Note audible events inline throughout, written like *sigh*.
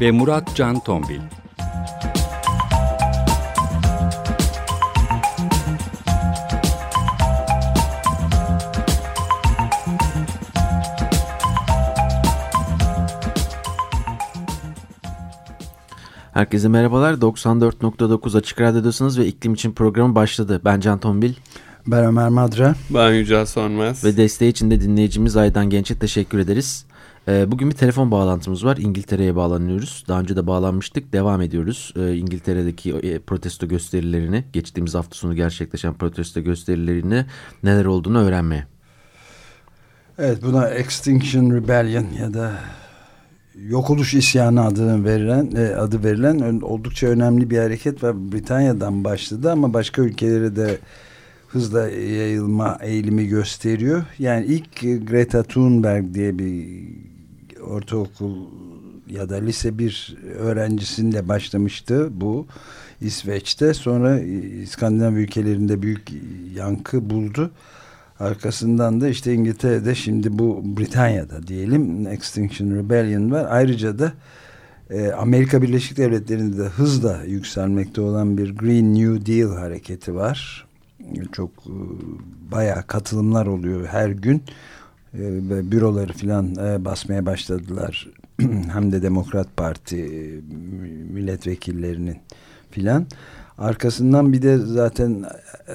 ve Murat Can Tombil. Herkese merhabalar. 94.9 Açık Radyo'dasınız ve iklim için programı başladı. Ben Can Tombil. Ben Ömer Madra. Ben Yücel Sönmez. Ve desteği için de dinleyicimiz Aydan Genç'e teşekkür ederiz. Ee, bugün bir telefon bağlantımız var. İngiltere'ye bağlanıyoruz. Daha önce de bağlanmıştık. Devam ediyoruz. Ee, İngiltere'deki e, protesto gösterilerini, geçtiğimiz hafta sonu gerçekleşen protesto gösterilerini neler olduğunu öğrenmeye. Evet buna Extinction Rebellion ya da yok oluş isyanı adını verilen e, adı verilen oldukça önemli bir hareket var. Britanya'dan başladı ama başka ülkelere de hızla yayılma eğilimi gösteriyor. Yani ilk Greta Thunberg diye bir ortaokul ya da lise bir öğrencisinde başlamıştı bu İsveç'te. Sonra İskandinav ülkelerinde büyük yankı buldu. Arkasından da işte İngiltere'de şimdi bu Britanya'da diyelim Extinction Rebellion var. Ayrıca da e, Amerika Birleşik Devletleri'nde de hızla yükselmekte olan bir Green New Deal hareketi var. Çok e, bayağı katılımlar oluyor her gün. E, ve büroları filan e, basmaya başladılar. *clears throat* Hem de Demokrat Parti e, milletvekillerinin filan. Arkasından bir de zaten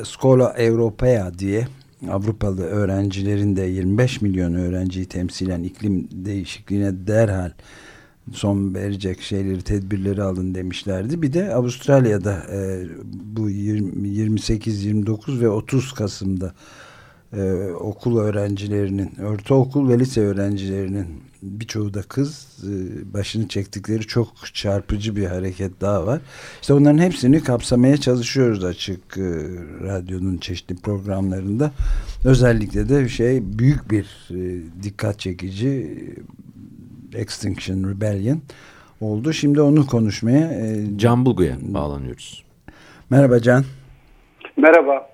Skola Europea diye Avrupalı öğrencilerin de 25 milyon öğrenciyi temsilen iklim değişikliğine derhal son verecek şeyleri tedbirleri alın demişlerdi. Bir de Avustralya'da e, bu 28, 29 ve 30 Kasım'da e, okul öğrencilerinin, ortaokul ve lise öğrencilerinin birçoğu da kız e, başını çektikleri çok çarpıcı bir hareket daha var. İşte onların hepsini kapsamaya çalışıyoruz açık e, radyonun çeşitli programlarında. Özellikle de şey büyük bir e, dikkat çekici Extinction Rebellion oldu. Şimdi onu konuşmaya Can Bulgu'ya bağlanıyoruz. Merhaba Can. Merhaba.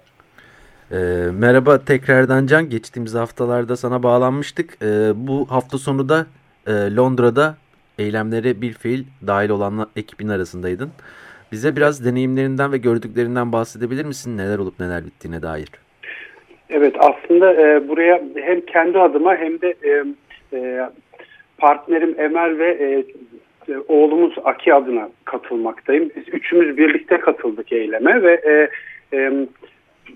E, merhaba tekrardan Can. Geçtiğimiz haftalarda sana bağlanmıştık. E, bu hafta sonu da e, Londra'da eylemlere bir fiil dahil olan ekibin arasındaydın. Bize biraz deneyimlerinden ve gördüklerinden bahsedebilir misin? Neler olup neler bittiğine dair. Evet aslında e, buraya hem kendi adıma hem de e, e, partnerim Emel ve e, oğlumuz Aki adına katılmaktayım. Biz üçümüz birlikte katıldık eyleme ve e, e,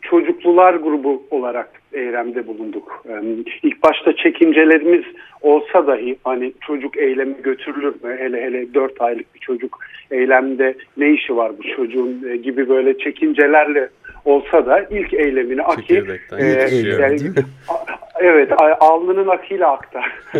çocuklular grubu olarak eylemde bulunduk. İlk başta çekincelerimiz olsa dahi hani çocuk eylemi götürülür mü? Hele hele 4 aylık bir çocuk eylemde ne işi var bu çocuğun e, gibi böyle çekincelerle olsa da ilk eylemini Aki e, yani, evet alnının akıyla aktı. *laughs*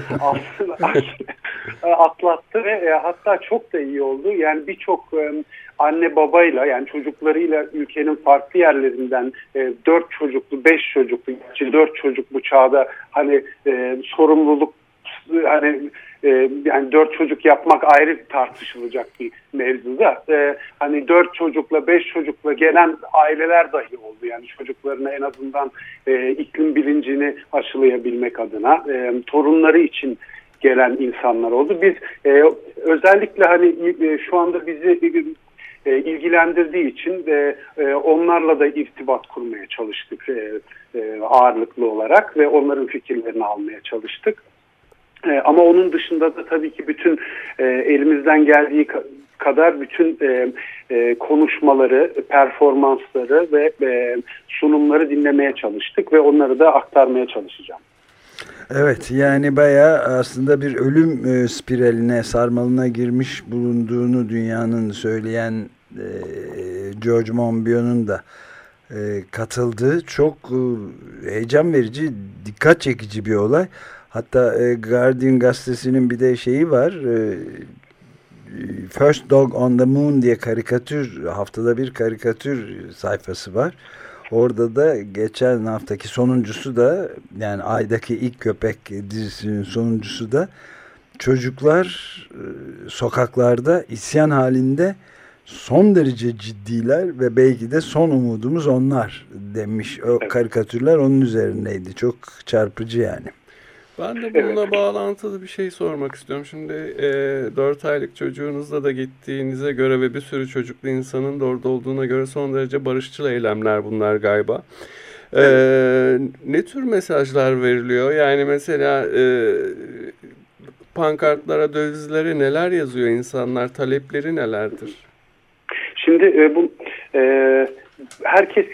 atlattı ve e, hatta çok da iyi oldu. Yani birçok e, anne babayla yani çocuklarıyla ülkenin farklı yerlerinden e, 4 çocuklu, 5 çocuklu, gerçi 4 çocuklu çağda hani e, sorumluluk hani e, yani dört çocuk yapmak ayrı tartışılacak bir mevzuda. E, hani dört çocukla beş çocukla gelen aileler dahi oldu. Yani çocuklarına en azından e, iklim bilincini aşılayabilmek adına e, torunları için gelen insanlar oldu. Biz e, özellikle hani e, şu anda bizi e, ilgilendirdiği için de e, onlarla da irtibat kurmaya çalıştık e, e, ağırlıklı olarak ve onların fikirlerini almaya çalıştık. E, ama onun dışında da tabii ki bütün e, elimizden geldiği kadar bütün e, e, konuşmaları, performansları ve e, sunumları dinlemeye çalıştık ve onları da aktarmaya çalışacağım. Evet yani bayağı aslında bir ölüm e, spiraline sarmalına girmiş bulunduğunu dünyanın söyleyen e, George Monbiot'un da e, katıldığı çok e, heyecan verici, dikkat çekici bir olay. Hatta e, Guardian gazetesinin bir de şeyi var. E, First Dog on the Moon diye karikatür haftada bir karikatür sayfası var. Orada da geçen haftaki sonuncusu da yani aydaki ilk köpek dizisinin sonuncusu da çocuklar e, sokaklarda isyan halinde son derece ciddiler ve belki de son umudumuz onlar demiş. O karikatürler onun üzerindeydi. Çok çarpıcı yani. Ben de bununla evet. bağlantılı bir şey sormak istiyorum. Şimdi e, 4 aylık çocuğunuzla da gittiğinize göre ve bir sürü çocuklu insanın da orada olduğuna göre son derece barışçıl eylemler bunlar galiba. E, ne tür mesajlar veriliyor? Yani mesela e, pankartlara, dövizlere neler yazıyor insanlar? Talepleri nelerdir? Şimdi e, bu e, herkes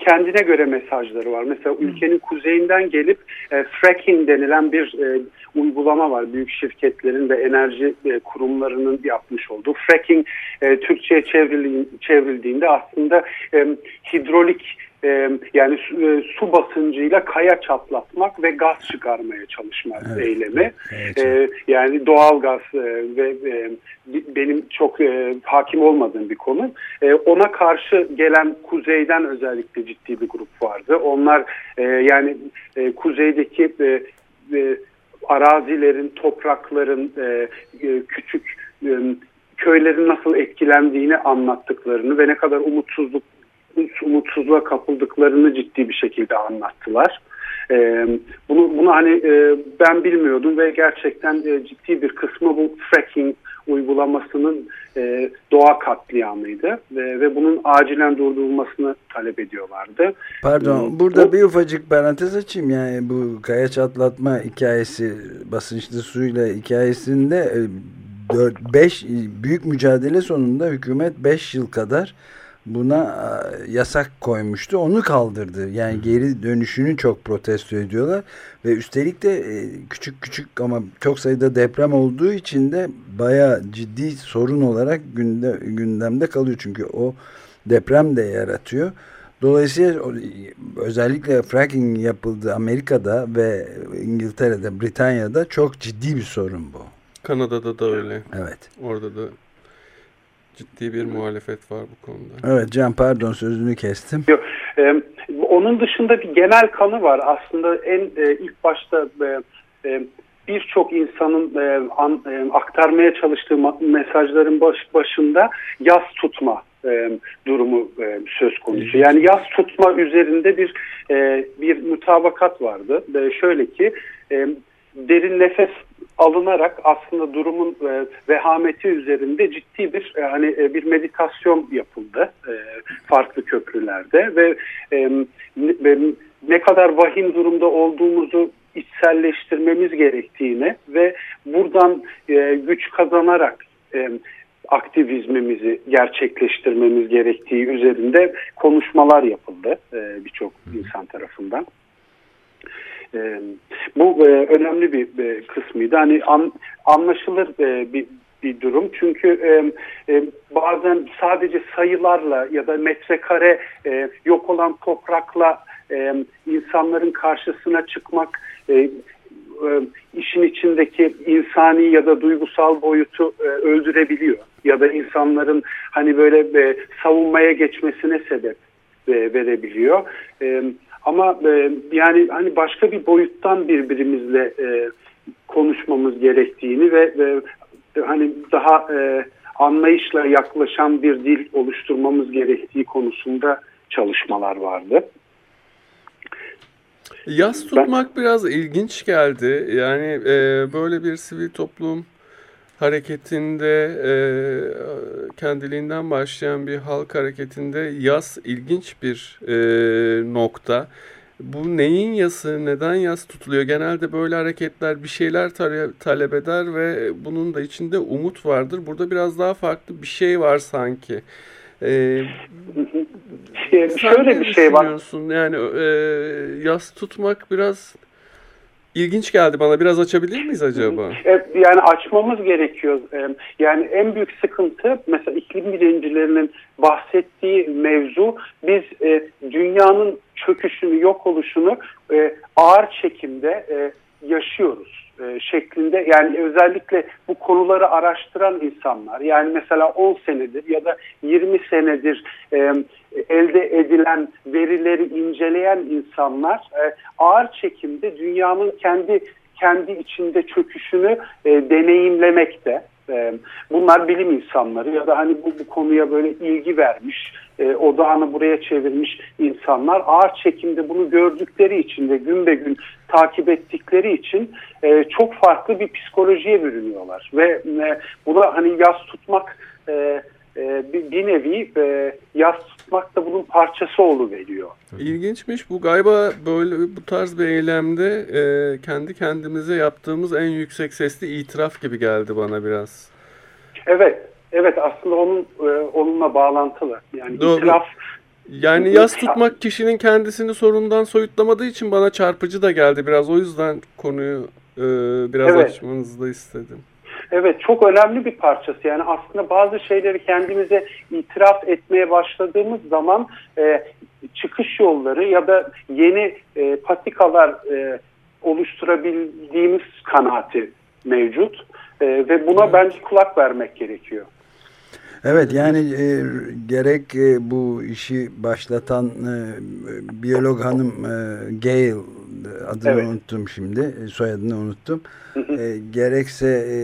kendine göre mesajları var. Mesela ülkenin kuzeyinden gelip e, fracking denilen bir e, uygulama var. Büyük şirketlerin ve enerji e, kurumlarının yapmış olduğu. Fracking e, Türkçe'ye çevrildiğinde aslında e, hidrolik e, yani su, su basıncıyla kaya çatlatmak ve gaz çıkarmaya çalışmak evet, eylemi. Evet, evet. Yani doğal gaz ve benim çok hakim olmadığım bir konu. Ona karşı gelen kuzeyden özellikle ciddi bir grup vardı. Onlar yani kuzeydeki arazilerin, toprakların e, e, küçük e, köylerin nasıl etkilendiğini anlattıklarını ve ne kadar umutsuzluk umutsuzluğa kapıldıklarını ciddi bir şekilde anlattılar. E, bunu, bunu hani e, ben bilmiyordum ve gerçekten e, ciddi bir kısmı bu fracking uygulamasının e, doğa katliamıydı e, ve bunun acilen durdurulmasını talep ediyorlardı. Pardon e, burada o, bir ufacık parantez açayım yani bu kaya çatlatma hikayesi basınçlı suyla hikayesinde 4-5 büyük mücadele sonunda hükümet 5 yıl kadar buna e, yasak koymuştu. Onu kaldırdı. Yani geri dönüşünü çok protesto ediyorlar. Ve üstelik de e, küçük küçük ama çok sayıda deprem olduğu için de baya ciddi sorun olarak günde, gündemde kalıyor. Çünkü o deprem de yaratıyor. Dolayısıyla özellikle fracking yapıldı Amerika'da ve İngiltere'de, Britanya'da çok ciddi bir sorun bu. Kanada'da da öyle. Evet. Orada da ciddi bir muhalefet var bu konuda. Evet Can pardon sözünü kestim. Yok, e, onun dışında bir genel kanı var. Aslında en e, ilk başta e, e, birçok insanın e, an, e, aktarmaya çalıştığı mesajların baş, başında yaz tutma e, durumu e, söz konusu. Yani yaz tutma üzerinde bir e, bir mutabakat vardı. E, şöyle ki e, derin nefes alınarak aslında durumun e, vehameti üzerinde ciddi bir e, hani e, bir meditasyon yapıldı e, farklı köprülerde ve e, ne, ne kadar vahim durumda olduğumuzu içselleştirmemiz gerektiğini ve buradan e, güç kazanarak e, aktivizmimizi gerçekleştirmemiz gerektiği üzerinde konuşmalar yapıldı e, birçok insan tarafından. E, bu e, önemli bir e, kısmıydı. Hani an, anlaşılır e, bir bir durum. Çünkü e, e, bazen sadece sayılarla ya da metrekare e, yok olan toprakla e, insanların karşısına çıkmak e, e, işin içindeki insani ya da duygusal boyutu e, öldürebiliyor. Ya da insanların hani böyle e, savunmaya geçmesine sebep verebiliyor. Ama e, yani hani başka bir boyuttan birbirimizle e, konuşmamız gerektiğini ve, ve hani daha e, anlayışla yaklaşan bir dil oluşturmamız gerektiği konusunda çalışmalar vardı. Yas tutmak ben, biraz ilginç geldi. Yani e, böyle bir sivil toplum hareketinde e, kendiliğinden başlayan bir halk hareketinde yas ilginç bir e, nokta. Bu neyin yası, neden yas tutuluyor? Genelde böyle hareketler bir şeyler talep eder ve bunun da içinde umut vardır. Burada biraz daha farklı bir şey var sanki. Ee, Şöyle bir şey var. Yani e, yas tutmak biraz ilginç geldi bana. Biraz açabilir miyiz acaba? Evet, yani açmamız gerekiyor. Yani en büyük sıkıntı mesela iklim bilimcilerinin bahsettiği mevzu biz e, dünyanın çöküşünü, yok oluşunu e, ağır çekimde e, yaşıyoruz. E, şeklinde yani özellikle bu konuları araştıran insanlar yani mesela 10 senedir ya da 20 senedir e, elde edilen verileri inceleyen insanlar e, ağır çekimde dünyanın kendi kendi içinde çöküşünü e, deneyimlemekte. E, bunlar bilim insanları ya da hani bu, bu konuya böyle ilgi vermiş, e, odağını buraya çevirmiş insanlar. Ağır çekimde bunu gördükleri için ve gün be gün takip ettikleri için e, çok farklı bir psikolojiye bürünüyorlar. Ve e, buna hani yaz tutmak e, e, bir, nevi yaz tutmak da bunun parçası veriyor. İlginçmiş. Bu galiba böyle bu tarz bir eylemde e, kendi kendimize yaptığımız en yüksek sesli itiraf gibi geldi bana biraz. Evet. Evet aslında onun e, onunla bağlantılı. Yani Doğru. itiraf yani yaz tutmak kişinin kendisini sorundan soyutlamadığı için bana çarpıcı da geldi biraz. O yüzden konuyu e, biraz evet. açmanızı da istedim. Evet çok önemli bir parçası yani aslında bazı şeyleri kendimize itiraf etmeye başladığımız zaman e, çıkış yolları ya da yeni e, patikalar e, oluşturabildiğimiz kanaati mevcut e, ve buna evet. bence kulak vermek gerekiyor. Evet yani e, gerek e, bu işi başlatan e, biyolog hanım e, Gail adını evet. unuttum şimdi e, soyadını unuttum. e, gerekse e,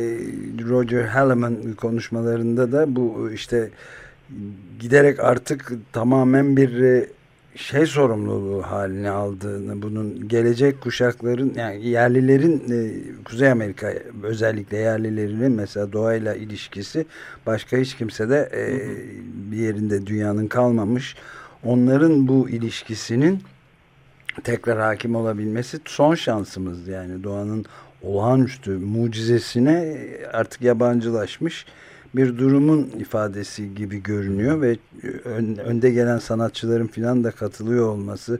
Roger Halleman konuşmalarında da bu işte giderek artık tamamen bir e, şey sorumluluğu haline aldığını, bunun gelecek kuşakların yani yerlilerin e, Kuzey Amerika özellikle yerlilerinin mesela doğayla ilişkisi başka hiç kimse de e, bir yerinde dünyanın kalmamış. Onların bu ilişkisinin tekrar hakim olabilmesi son şansımız yani doğanın olağanüstü mucizesine artık yabancılaşmış bir durumun ifadesi gibi görünüyor ve önde gelen sanatçıların filan da katılıyor olması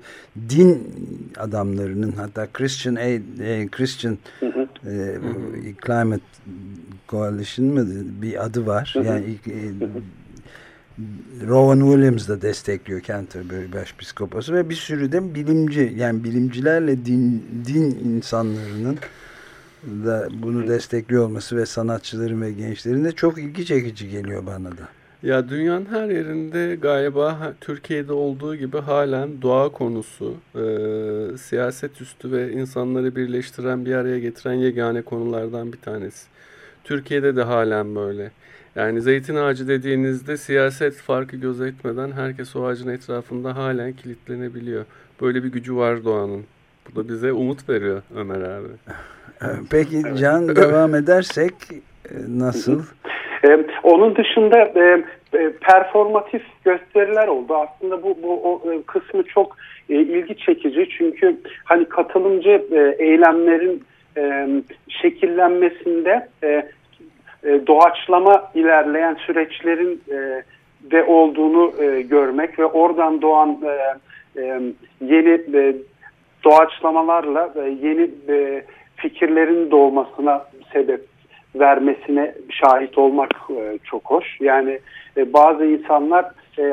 din adamlarının hatta Christian Aid, e, Christian hı hı. E, Climate Coalition mı bir adı var. Hı. Yani e, Rowan Williams da destekliyor Canterbury Başpiskoposu ve bir sürü de bilimci yani bilimcilerle din, din insanlarının da bunu destekliyor olması ve sanatçıların ve gençlerin de çok ilgi çekici geliyor bana da. Ya dünyanın her yerinde galiba Türkiye'de olduğu gibi halen doğa konusu, e, siyaset üstü ve insanları birleştiren bir araya getiren yegane konulardan bir tanesi. Türkiye'de de halen böyle. Yani zeytin ağacı dediğinizde siyaset farkı gözetmeden herkes o ağacın etrafında halen kilitlenebiliyor. Böyle bir gücü var doğanın. Bu da bize umut veriyor Ömer abi. *laughs* Peki Can devam edersek e, nasıl? Ee, *laughs* onun dışında e, e, performatif gösteriler oldu. Aslında bu, bu o, e, kısmı çok e, ilgi çekici. Çünkü hani katılımcı e, eylemlerin e, şekillenmesinde e, e, doğaçlama ilerleyen süreçlerin e, de olduğunu e, görmek ve oradan doğan e, e, yeni e, doğaçlamalarla yeni e, fikirlerin doğmasına sebep vermesine şahit olmak e, çok hoş. Yani e, bazı insanlar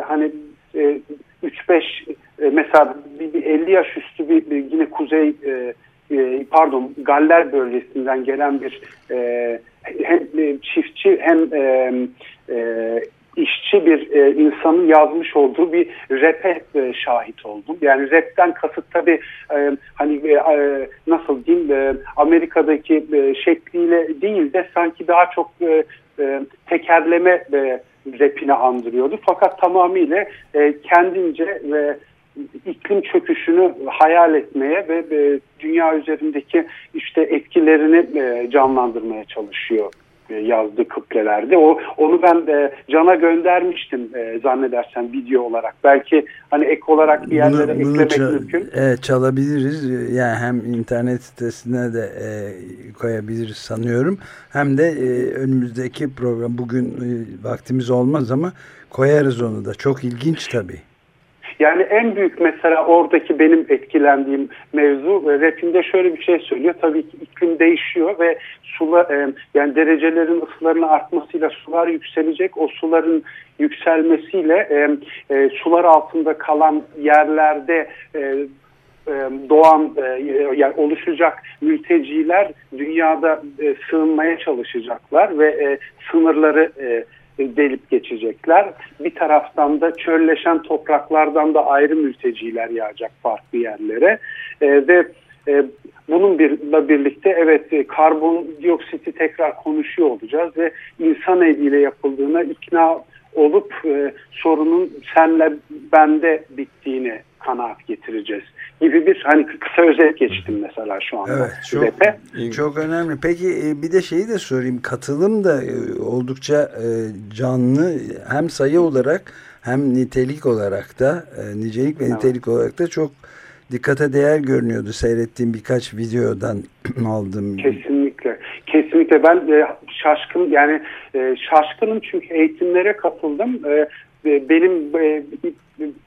hani e, 3-5 e, mesela bir, bir 50 yaş üstü bir, yine kuzey pardon Galler bölgesinden gelen bir hem çiftçi hem işçi bir e, insanın yazmış olduğu bir rap'e e, şahit oldum. Yani rap'ten kasıt tabi e, hani e, e, nasıl diyeyim e, Amerika'daki e, şekliyle değil de sanki daha çok e, e, tekerleme e, rapini andırıyordu. Fakat tamamıyla e, kendince ve iklim çöküşünü hayal etmeye ve e, dünya üzerindeki işte etkilerini e, canlandırmaya çalışıyor yazdığı kıblelerde. O onu ben de Can'a göndermiştim e, zannedersen video olarak. Belki hani ek olarak bir yerlere bunu, bunu eklemek mümkün. Evet çalabiliriz. Yani hem internet sitesine de e, koyabiliriz sanıyorum. Hem de e, önümüzdeki program bugün e, vaktimiz olmaz ama koyarız onu da. Çok ilginç tabii. Yani en büyük mesela oradaki benim etkilendiğim mevzu e, rapinde şöyle bir şey söylüyor. Tabii ki iklim değişiyor ve sular e, yani derecelerin ısılarının artmasıyla sular yükselecek. O suların yükselmesiyle e, sular altında kalan yerlerde doğan yani oluşacak mülteciler dünyada sığınmaya çalışacaklar ve sınırları delip geçecekler. Bir taraftan da çölleşen topraklardan da ayrı mülteciler yağacak farklı yerlere ve bunun bir, birlikte evet karbondioksiti tekrar konuşuyor olacağız ve insan eliyle yapıldığına ikna olup e, sorunun senle bende bittiğini kanaat getireceğiz gibi bir hani kısa özet geçtim mesela şu anda. Evet çok, çok önemli. Peki e, bir de şeyi de sorayım katılım da e, oldukça e, canlı hem sayı olarak hem nitelik olarak da nicelik ve evet. nitelik olarak da çok dikkate değer görünüyordu seyrettiğim birkaç videodan *clears throat* aldım. Kesinlikle. Kesinlikle ben e, şaşkın yani e, şaşkınım çünkü eğitimlere katıldım. E, benim e,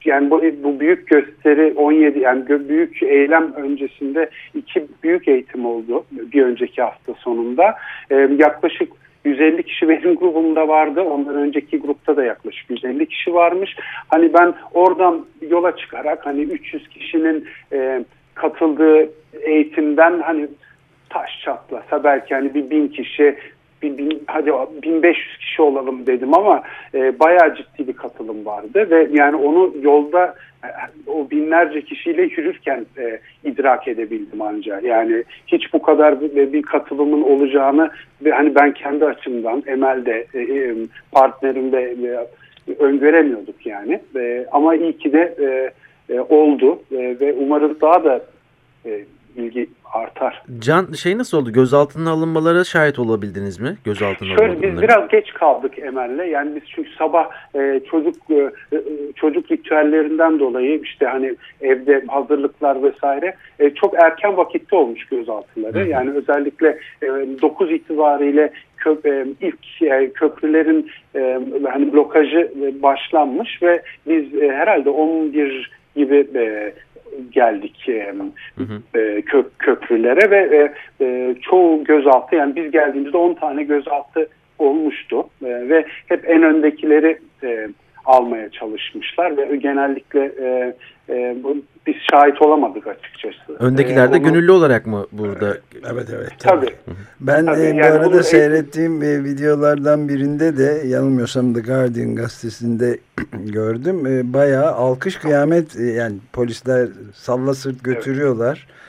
yani bu, bu büyük gösteri 17 yani büyük eylem öncesinde iki büyük eğitim oldu bir önceki hafta sonunda. E, yaklaşık 150 kişi benim grubumda vardı. Ondan önceki grupta da yaklaşık 150 kişi varmış. Hani ben oradan yola çıkarak hani 300 kişinin e, katıldığı eğitimden hani taş çatlasa belki hani bir bin kişi bir bin, hadi 1500 kişi olalım dedim ama e, bayağı ciddi bir katılım vardı ve yani onu yolda e, o binlerce kişiyle yürürken e, idrak edebildim ancak. Yani hiç bu kadar bir, bir katılımın olacağını ve hani ben kendi açımdan Emel'de e, e, partnerimde e, öngöremiyorduk yani. E, ama iyi ki de e, e, oldu e, ve umarım daha da e, ilgi artar. Can şey nasıl oldu? Gözaltına alınmalara şahit olabildiniz mi? Gözaltına Şöyle biz biraz geç kaldık Emel'le. Yani biz çünkü sabah e, çocuk e, e, çocuk ritüellerinden dolayı işte hani evde hazırlıklar vesaire e, çok erken vakitte olmuş gözaltıları. Hı. Yani özellikle e, 9 itibariyle köp, e, ilk e, köprülerin e, hani blokajı başlanmış ve biz e, herhalde 11 gibi e, geldik e, hı hı. E, kö, köprülere ve e, e, çoğu gözaltı yani biz geldiğimizde 10 tane gözaltı olmuştu e, ve hep en öndekileri e, almaya çalışmışlar ve genellikle e, e, bu, biz şahit olamadık açıkçası. Öndekiler de onu... gönüllü olarak mı burada? Evet evet. Tabii. tabii. Ben tabii, e, bu yani arada seyrettiğim e, videolardan birinde de yanılmıyorsam The Guardian gazetesinde *clears throat* gördüm. E, bayağı alkış kıyamet e, yani polisler salla sırt götürüyorlar. Evet.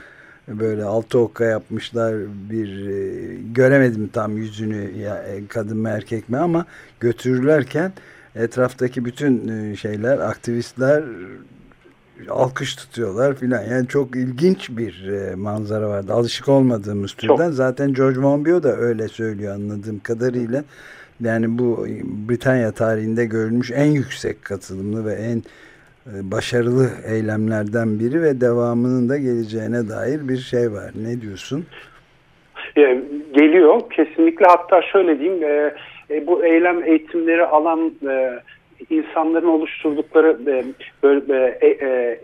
Böyle altı okka yapmışlar bir e, göremedim tam yüzünü ya, e, kadın mı erkek mi ama götürürlerken etraftaki bütün e, şeyler aktivistler alkış tutuyorlar filan. Yani çok ilginç bir e, manzara vardı. Alışık olmadığımız türden. Çok. Zaten George Monbiot da öyle söylüyor anladığım kadarıyla. Yani bu Britanya tarihinde görülmüş en yüksek katılımlı ve en e, başarılı eylemlerden biri ve devamının da geleceğine dair bir şey var. Ne diyorsun? Geliyor kesinlikle hatta şöyle diyeyim e, bu eylem eğitimleri alan e, insanların oluşturdukları e, böyle e, e,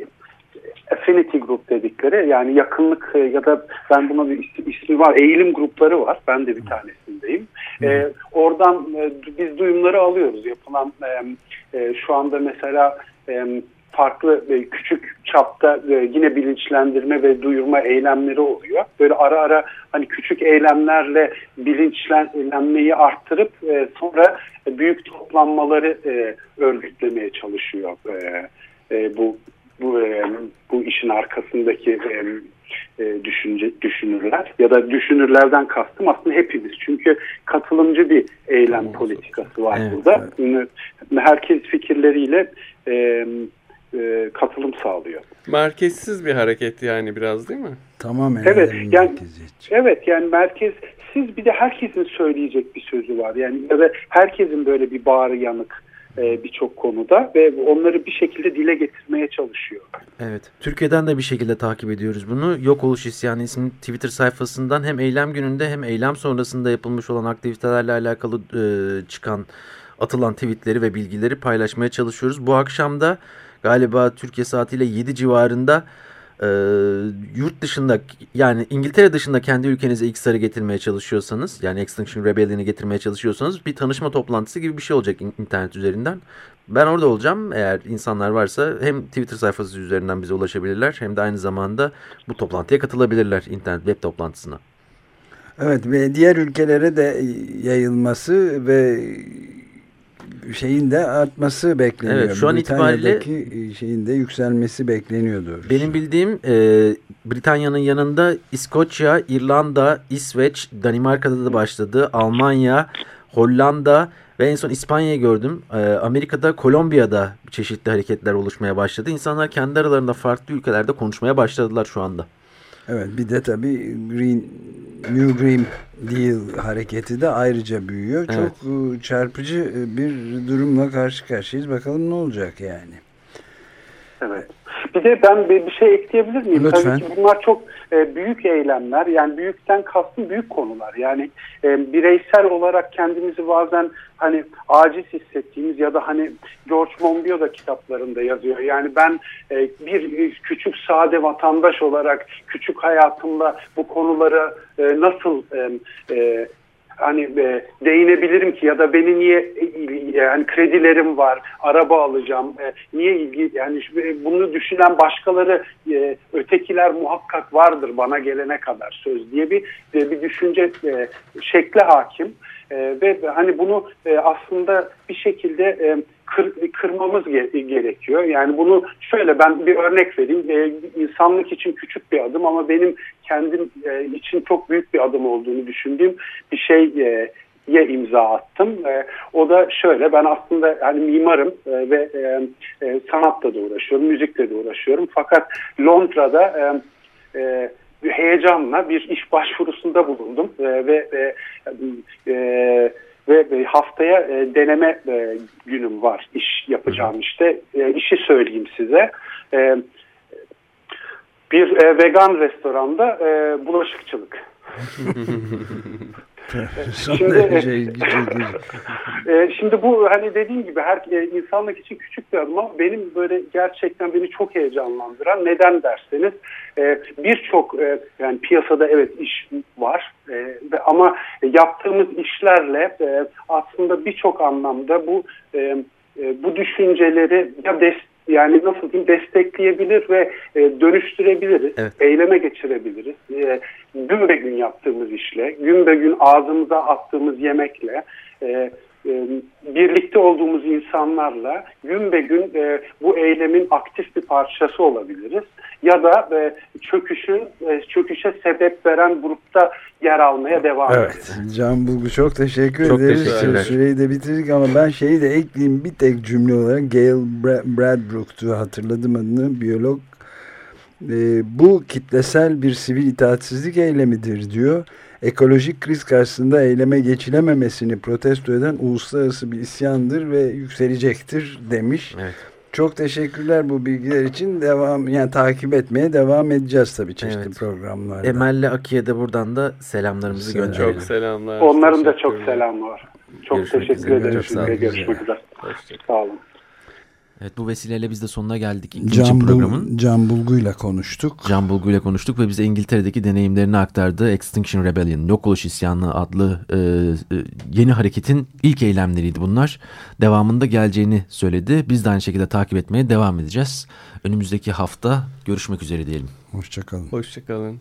affinity group dedikleri yani yakınlık e, ya da ben buna bir ismi var eğilim grupları var. Ben de bir tanesindeyim. E, oradan e, biz duyumları alıyoruz. Yapılan e, e, şu anda mesela e, farklı e, küçük çapta e, yine bilinçlendirme ve duyurma eylemleri oluyor. Böyle ara ara hani küçük eylemlerle bilinçlenmeyi arttırıp e, sonra büyük toplanmaları örgütlemeye çalışıyor bu bu bu işin arkasındaki düşünce düşünürler ya da düşünürlerden kastım aslında hepimiz çünkü katılımcı bir eylem politikası var evet, burada. Evet. Herkes fikirleriyle e, katılım sağlıyor. Merkezsiz bir hareket yani biraz değil mi? Tamamen. Evet yani evet yani merkez siz bir de herkesin söyleyecek bir sözü var. Yani ya da herkesin böyle bir bağrı yanık e, birçok konuda ve onları bir şekilde dile getirmeye çalışıyor. Evet. Türkiye'den de bir şekilde takip ediyoruz bunu. Yok Oluş İsyanı isimli Twitter sayfasından hem eylem gününde hem eylem sonrasında yapılmış olan aktivitelerle alakalı e, çıkan atılan tweetleri ve bilgileri paylaşmaya çalışıyoruz. Bu akşam da galiba Türkiye saatiyle 7 civarında e, yurt dışında yani İngiltere dışında kendi ülkenize X'ları getirmeye çalışıyorsanız yani Extinction Rebellion'ı getirmeye çalışıyorsanız bir tanışma toplantısı gibi bir şey olacak internet üzerinden. Ben orada olacağım. Eğer insanlar varsa hem Twitter sayfası üzerinden bize ulaşabilirler hem de aynı zamanda bu toplantıya katılabilirler internet web toplantısına. Evet ve diğer ülkelere de yayılması ve şeyin de artması bekleniyor. Evet şu an itibariyle şeyin de yükselmesi bekleniyordur. Benim bildiğim e, Britanya'nın yanında İskoçya, İrlanda, İsveç, Danimarka'da da başladı. Almanya, Hollanda ve en son İspanya'yı gördüm. E, Amerika'da, Kolombiya'da çeşitli hareketler oluşmaya başladı. İnsanlar kendi aralarında farklı ülkelerde konuşmaya başladılar şu anda. Evet bir de tabii Green New Green Deal hareketi de ayrıca büyüyor. Evet. Çok e, çarpıcı e, bir durumla karşı karşıyayız. Bakalım ne olacak yani. Evet. Bir de ben bir şey ekleyebilir miyim? Lütfen. Tabii ki bunlar çok e, büyük eylemler. Yani büyükten kastım büyük konular. Yani e, bireysel olarak kendimizi bazen hani aciz hissettiğimiz ya da hani George Monbiot da kitaplarında yazıyor. Yani ben e, bir küçük sade vatandaş olarak küçük hayatımda bu konuları e, nasıl hani e, değinebilirim ki ya da beni niye yani kredilerim var, araba alacağım, e, niye ilgi yani e, bunu düşünen başkaları e, ötekiler muhakkak vardır bana gelene kadar söz diye bir e, bir düşünce e, şekli hakim. E, ve hani bunu e, aslında bir şekilde e, kır, kırmamız gerekiyor. Yani bunu şöyle ben bir örnek vereyim. E, insanlık için küçük bir adım ama benim kendim için çok büyük bir adım olduğunu düşündüğüm bir şey ye imza attım. E, o da şöyle ben aslında hani mimarım e, ve e, e, sanatla da uğraşıyorum, müzikle de uğraşıyorum. Fakat Londra'da e, e, heyecanla bir iş başvurusunda bulundum e, ve e, e, ve haftaya e, deneme e, günüm var iş yapacağım işte. E, işi söyleyeyim size. E, bir e, vegan restoranda e, bulaşıkçılık. *laughs* şimdi, *laughs* şey, e, *laughs* şimdi bu hani dediğim gibi her e, insanlık için küçük bir adım ama benim böyle gerçekten beni çok heyecanlandıran neden derseniz e, birçok e, yani piyasada evet iş var e, ama yaptığımız işlerle e, aslında birçok anlamda bu e, e, bu düşünceleri ya des yani nasıl diyeyim destekleyebilir ve e, dönüştürebiliriz, evet. eyleme geçirebiliriz. E, gün be gün yaptığımız işle, gün be gün ağzımıza attığımız yemekle, e, birlikte olduğumuz insanlarla gün be gün e, bu eylemin aktif bir parçası olabiliriz. Ya da e, çöküşün e, çöküşe sebep veren grupta yer almaya devam evet. ederiz. Can Bulgu çok teşekkür çok ederiz. Teşekkürler. Süreyi de bitirdik ama ben şeyi de ekleyeyim bir tek cümle olarak Gail Bradbrook'tu hatırladım adını biyolog. E, bu kitlesel bir sivil itaatsizlik eylemidir diyor ekolojik kriz karşısında eyleme geçilememesini protesto eden uluslararası bir isyandır ve yükselecektir demiş. Evet. Çok teşekkürler bu bilgiler için. Devam yani takip etmeye devam edeceğiz tabii çeşitli evet. programlarda. Emel'le Aki'ye de buradan da selamlarımızı Selam. gönderelim. Çok selamlar. Onların da çok selamı var. Çok Görüşmek teşekkür ederim. Çok Görüşmek üzere. Sağ olun. Evet bu vesileyle biz de sonuna geldik ikinci Can programın. Can Bulgu'yla konuştuk. Can Bulgu'yla konuştuk ve bize İngiltere'deki deneyimlerini aktardı. Extinction Rebellion, Yok Oluş İsyanı adlı e, e, yeni hareketin ilk eylemleriydi bunlar. Devamında geleceğini söyledi. Biz de aynı şekilde takip etmeye devam edeceğiz. Önümüzdeki hafta görüşmek üzere diyelim. Hoşçakalın. Hoşçakalın.